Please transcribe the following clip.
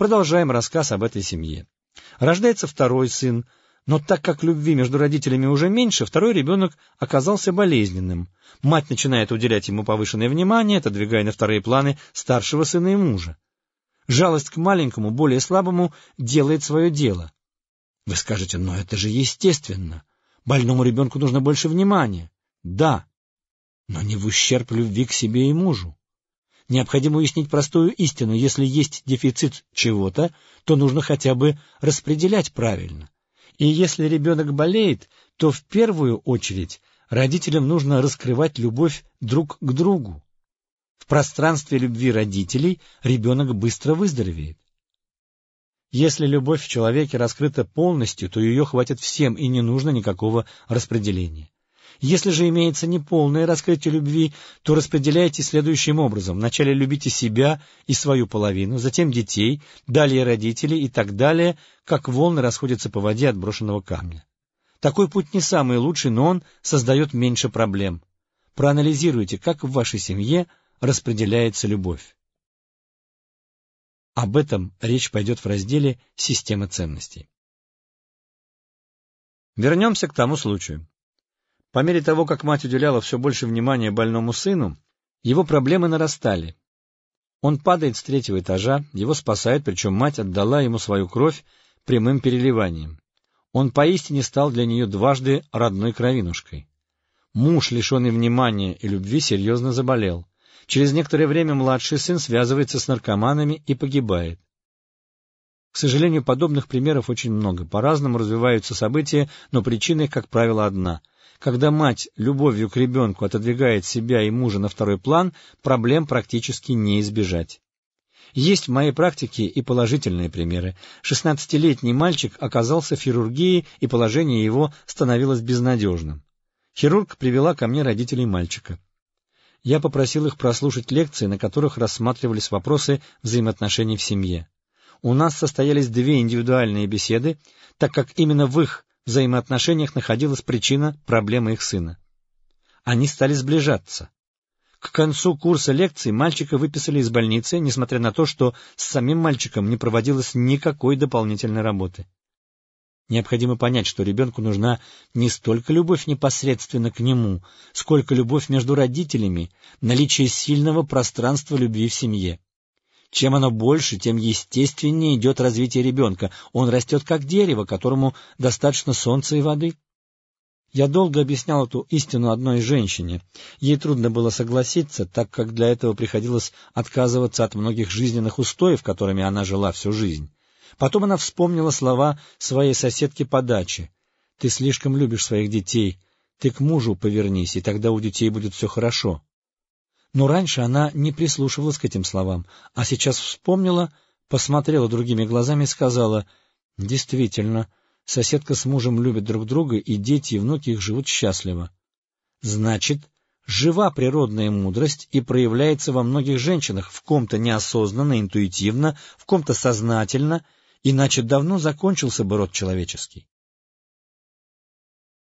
Продолжаем рассказ об этой семье. Рождается второй сын, но так как любви между родителями уже меньше, второй ребенок оказался болезненным. Мать начинает уделять ему повышенное внимание, отодвигая на вторые планы старшего сына и мужа. Жалость к маленькому, более слабому делает свое дело. Вы скажете, но это же естественно. Больному ребенку нужно больше внимания. Да, но не в ущерб любви к себе и мужу. Необходимо уяснить простую истину. Если есть дефицит чего-то, то нужно хотя бы распределять правильно. И если ребенок болеет, то в первую очередь родителям нужно раскрывать любовь друг к другу. В пространстве любви родителей ребенок быстро выздоровеет. Если любовь в человеке раскрыта полностью, то ее хватит всем и не нужно никакого распределения. Если же имеется неполное раскрытие любви, то распределяйте следующим образом. Вначале любите себя и свою половину, затем детей, далее родителей и так далее, как волны расходятся по воде от брошенного камня. Такой путь не самый лучший, но он создает меньше проблем. Проанализируйте, как в вашей семье распределяется любовь. Об этом речь пойдет в разделе «Система ценностей». Вернемся к тому случаю. По мере того, как мать уделяла все больше внимания больному сыну, его проблемы нарастали. Он падает с третьего этажа, его спасают, причем мать отдала ему свою кровь прямым переливанием. Он поистине стал для нее дважды родной кровинушкой. Муж, лишенный внимания и любви, серьезно заболел. Через некоторое время младший сын связывается с наркоманами и погибает. К сожалению, подобных примеров очень много. По-разному развиваются события, но причина их, как правило, одна. Когда мать любовью к ребенку отодвигает себя и мужа на второй план, проблем практически не избежать. Есть в моей практике и положительные примеры. Шестнадцатилетний мальчик оказался в хирургии, и положение его становилось безнадежным. Хирург привела ко мне родителей мальчика. Я попросил их прослушать лекции, на которых рассматривались вопросы взаимоотношений в семье. У нас состоялись две индивидуальные беседы, так как именно в их взаимоотношениях находилась причина проблемы их сына. Они стали сближаться. К концу курса лекций мальчика выписали из больницы, несмотря на то, что с самим мальчиком не проводилось никакой дополнительной работы. Необходимо понять, что ребенку нужна не столько любовь непосредственно к нему, сколько любовь между родителями, наличие сильного пространства любви в семье. Чем оно больше, тем естественнее идет развитие ребенка. Он растет как дерево, которому достаточно солнца и воды. Я долго объяснял эту истину одной женщине. Ей трудно было согласиться, так как для этого приходилось отказываться от многих жизненных устоев, которыми она жила всю жизнь. Потом она вспомнила слова своей соседки по даче. «Ты слишком любишь своих детей. Ты к мужу повернись, и тогда у детей будет все хорошо». Но раньше она не прислушивалась к этим словам, а сейчас вспомнила, посмотрела другими глазами и сказала, «Действительно, соседка с мужем любят друг друга, и дети и внуки их живут счастливо. Значит, жива природная мудрость и проявляется во многих женщинах, в ком-то неосознанно, интуитивно, в ком-то сознательно, иначе давно закончился бы род человеческий.